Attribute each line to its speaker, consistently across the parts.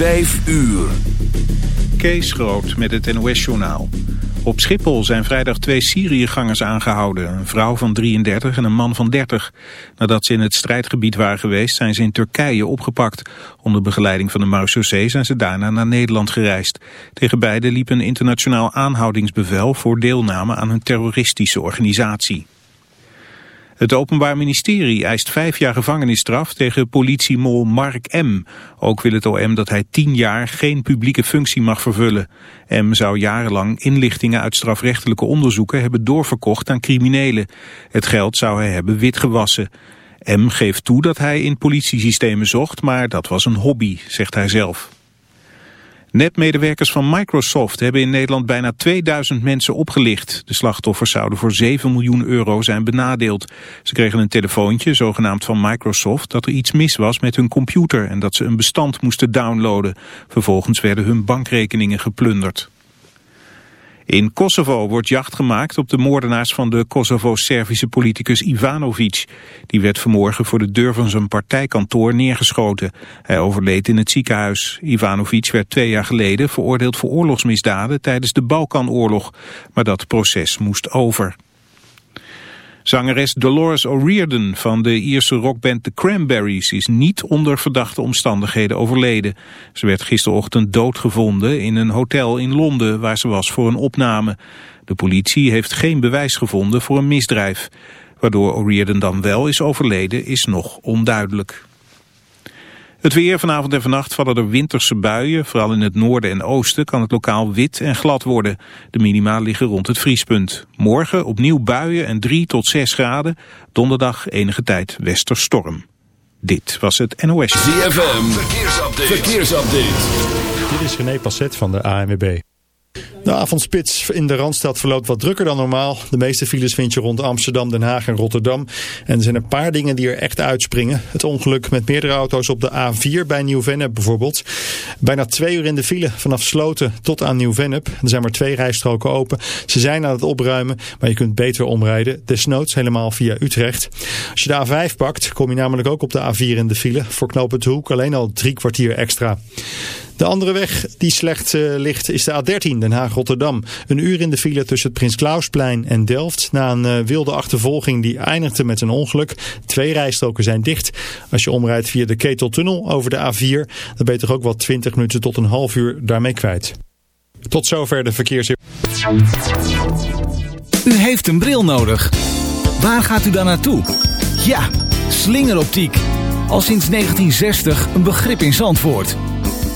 Speaker 1: Vijf uur.
Speaker 2: Kees Groot met het NOS-journaal. Op Schiphol zijn vrijdag twee Syriëgangers aangehouden. Een vrouw van 33 en een man van 30. Nadat ze in het strijdgebied waren geweest zijn ze in Turkije opgepakt. Onder begeleiding van de marechaussee zijn ze daarna naar Nederland gereisd. Tegen beiden liep een internationaal aanhoudingsbevel voor deelname aan een terroristische organisatie. Het Openbaar Ministerie eist vijf jaar gevangenisstraf tegen politiemol Mark M. Ook wil het OM dat hij tien jaar geen publieke functie mag vervullen. M zou jarenlang inlichtingen uit strafrechtelijke onderzoeken hebben doorverkocht aan criminelen. Het geld zou hij hebben witgewassen. M geeft toe dat hij in politiesystemen zocht, maar dat was een hobby, zegt hij zelf. Netmedewerkers van Microsoft hebben in Nederland bijna 2000 mensen opgelicht. De slachtoffers zouden voor 7 miljoen euro zijn benadeeld. Ze kregen een telefoontje, zogenaamd van Microsoft, dat er iets mis was met hun computer en dat ze een bestand moesten downloaden. Vervolgens werden hun bankrekeningen geplunderd. In Kosovo wordt jacht gemaakt op de moordenaars van de Kosovo-Servische politicus Ivanovic. Die werd vanmorgen voor de deur van zijn partijkantoor neergeschoten. Hij overleed in het ziekenhuis. Ivanovic werd twee jaar geleden veroordeeld voor oorlogsmisdaden tijdens de Balkanoorlog. Maar dat proces moest over. Zangeres Dolores O'Riordan van de Ierse rockband The Cranberries is niet onder verdachte omstandigheden overleden. Ze werd gisterochtend doodgevonden in een hotel in Londen waar ze was voor een opname. De politie heeft geen bewijs gevonden voor een misdrijf. Waardoor O'Riordan dan wel is overleden is nog onduidelijk. Het weer vanavond en vannacht vallen er winterse buien. Vooral in het noorden en oosten kan het lokaal wit en glad worden. De minima liggen rond het vriespunt. Morgen opnieuw buien en 3 tot 6 graden. Donderdag enige tijd westerstorm. Dit was het NOS.
Speaker 1: ZFM, verkeersupdate. verkeersupdate.
Speaker 3: Dit is René Passet van de ANWB. De avondspits in de Randstad verloopt wat drukker dan normaal. De meeste files vind je rond Amsterdam, Den Haag en Rotterdam. En er zijn een paar dingen die er echt uitspringen. Het ongeluk met meerdere auto's op de A4 bij Nieuw-Vennep bijvoorbeeld. Bijna twee uur in de file vanaf Sloten tot aan Nieuw-Vennep. Er zijn maar twee rijstroken open. Ze zijn aan het opruimen, maar je kunt beter omrijden. Desnoods helemaal via Utrecht. Als je de A5 pakt, kom je namelijk ook op de A4 in de file. Voor knooppunt Hoek alleen al drie kwartier extra. De andere weg die slecht uh, ligt is de A13 Den Haag-Rotterdam. Een uur in de file tussen het Prins Klausplein en Delft. Na een uh, wilde achtervolging die eindigde met een ongeluk. Twee rijstroken zijn dicht. Als je omrijdt via de Keteltunnel over de A4... dan ben je toch ook wel 20 minuten tot een half uur daarmee kwijt. Tot zover de verkeers...
Speaker 4: U heeft een bril nodig. Waar gaat u dan naartoe? Ja, slingeroptiek. Al sinds 1960 een begrip in Zandvoort.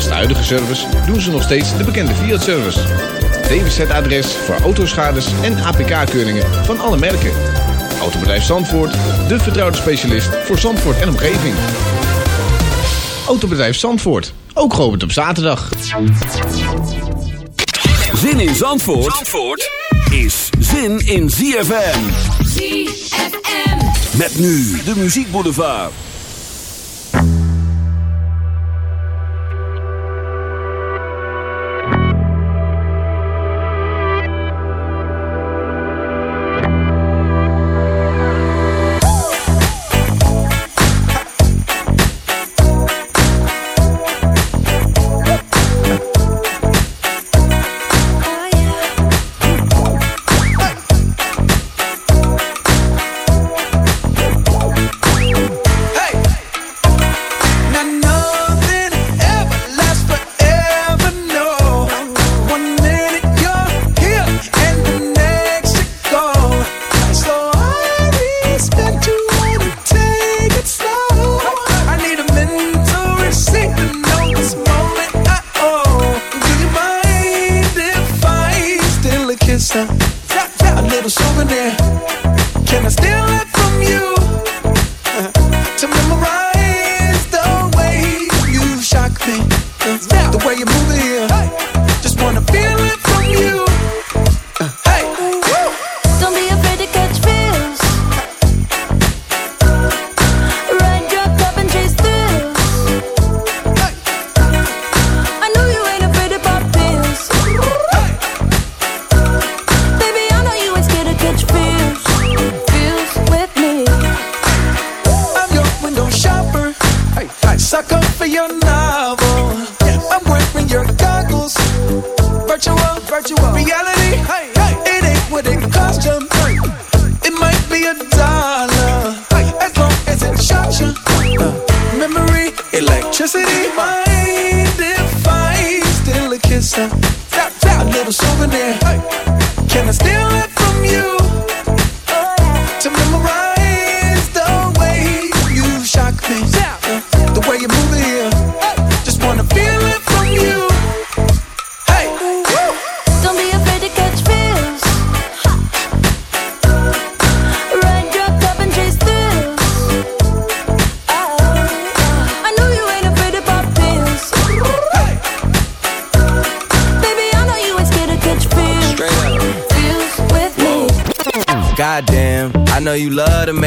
Speaker 5: Naast de huidige service doen ze nog steeds de bekende Fiat-service. DWZ-adres voor autoschades en APK-keuringen van alle merken. Autobedrijf Zandvoort, de vertrouwde specialist voor Zandvoort en omgeving. Autobedrijf Zandvoort, ook geopend op zaterdag.
Speaker 1: Zin in Zandvoort, Zandvoort is zin in ZFM.
Speaker 6: ZFM.
Speaker 1: Met nu de Muziek Boulevard.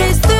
Speaker 7: chase
Speaker 8: the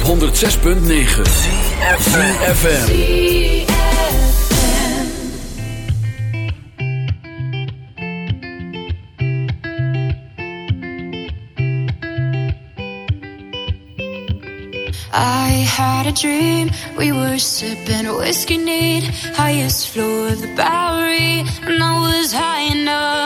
Speaker 1: op 106.9 FM.
Speaker 7: I had a dream, we were sipping whiskey neat. Highest floor of the Bowery, and I was high enough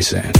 Speaker 9: Streisand.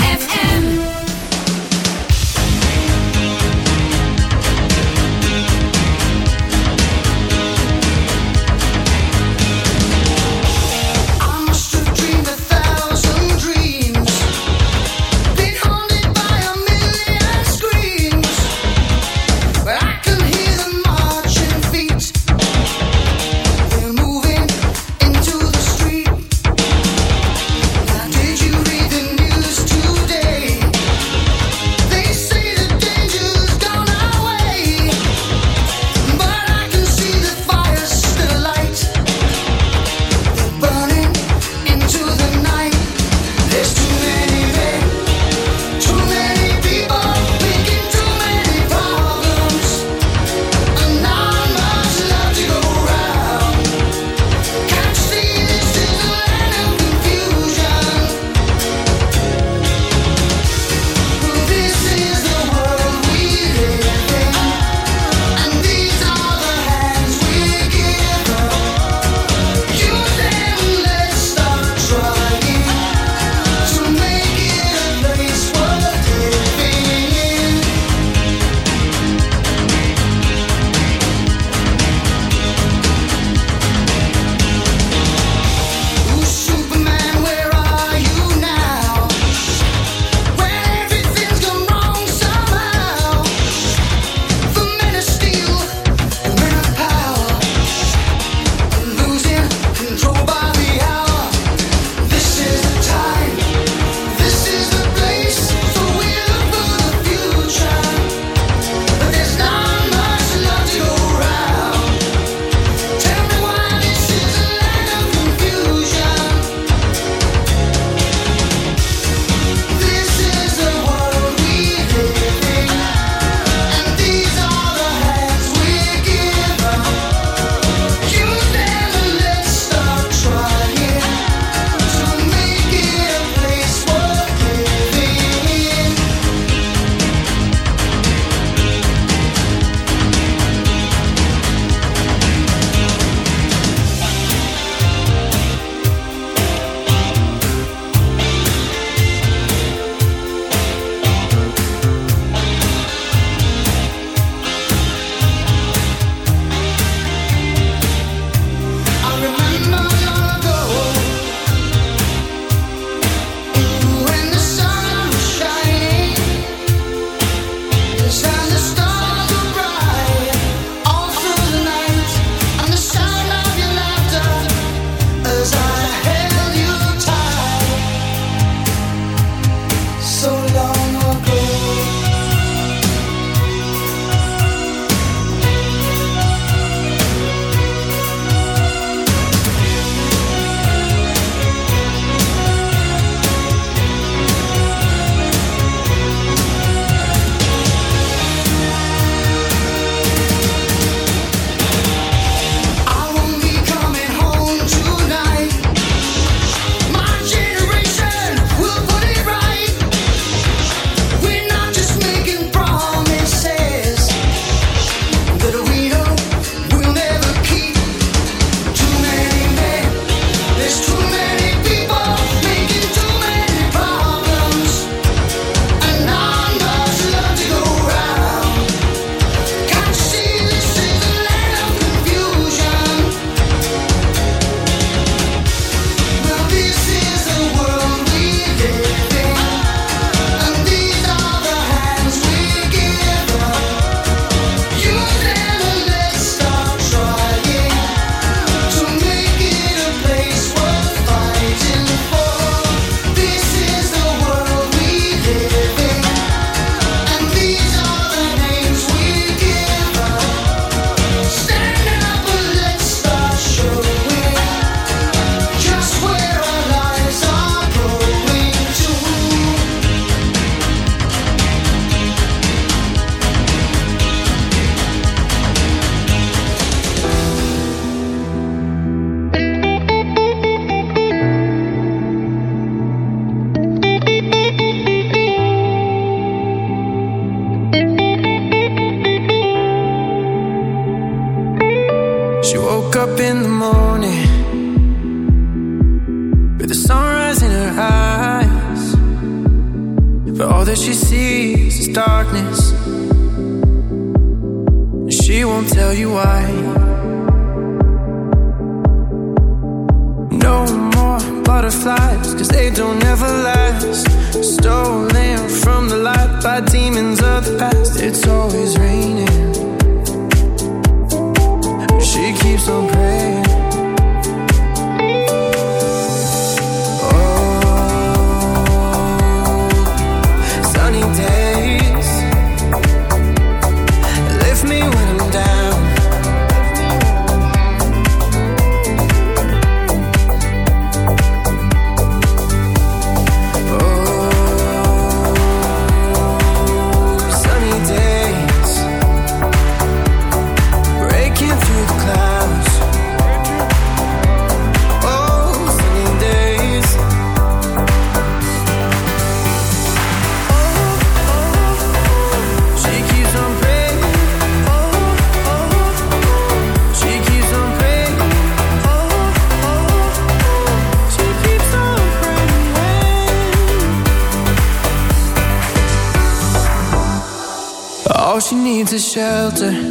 Speaker 10: Shelter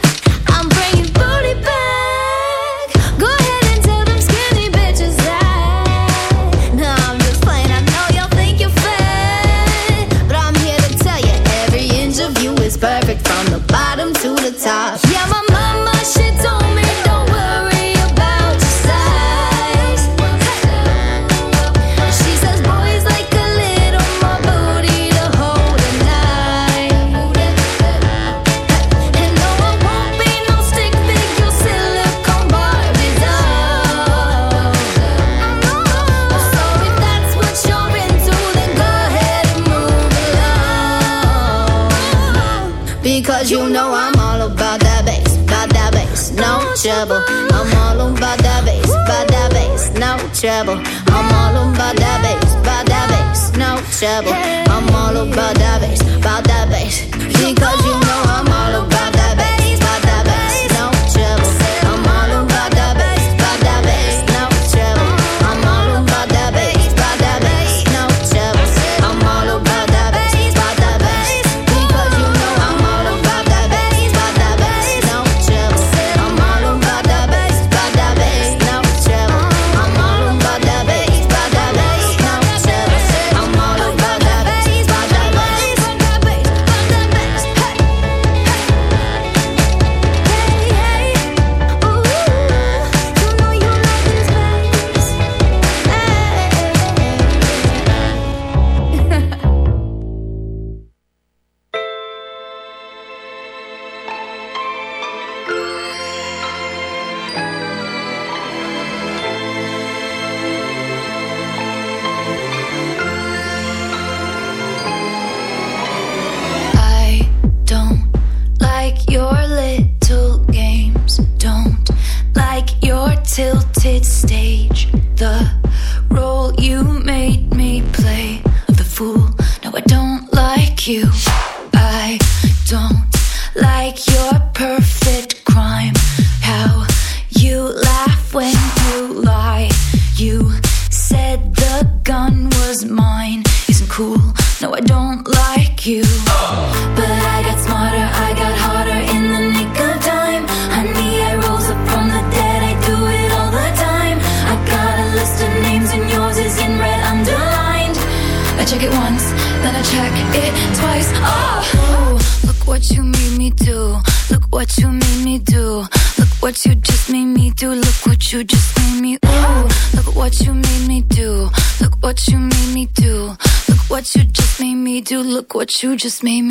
Speaker 11: trouble. I'm all about you
Speaker 7: just made me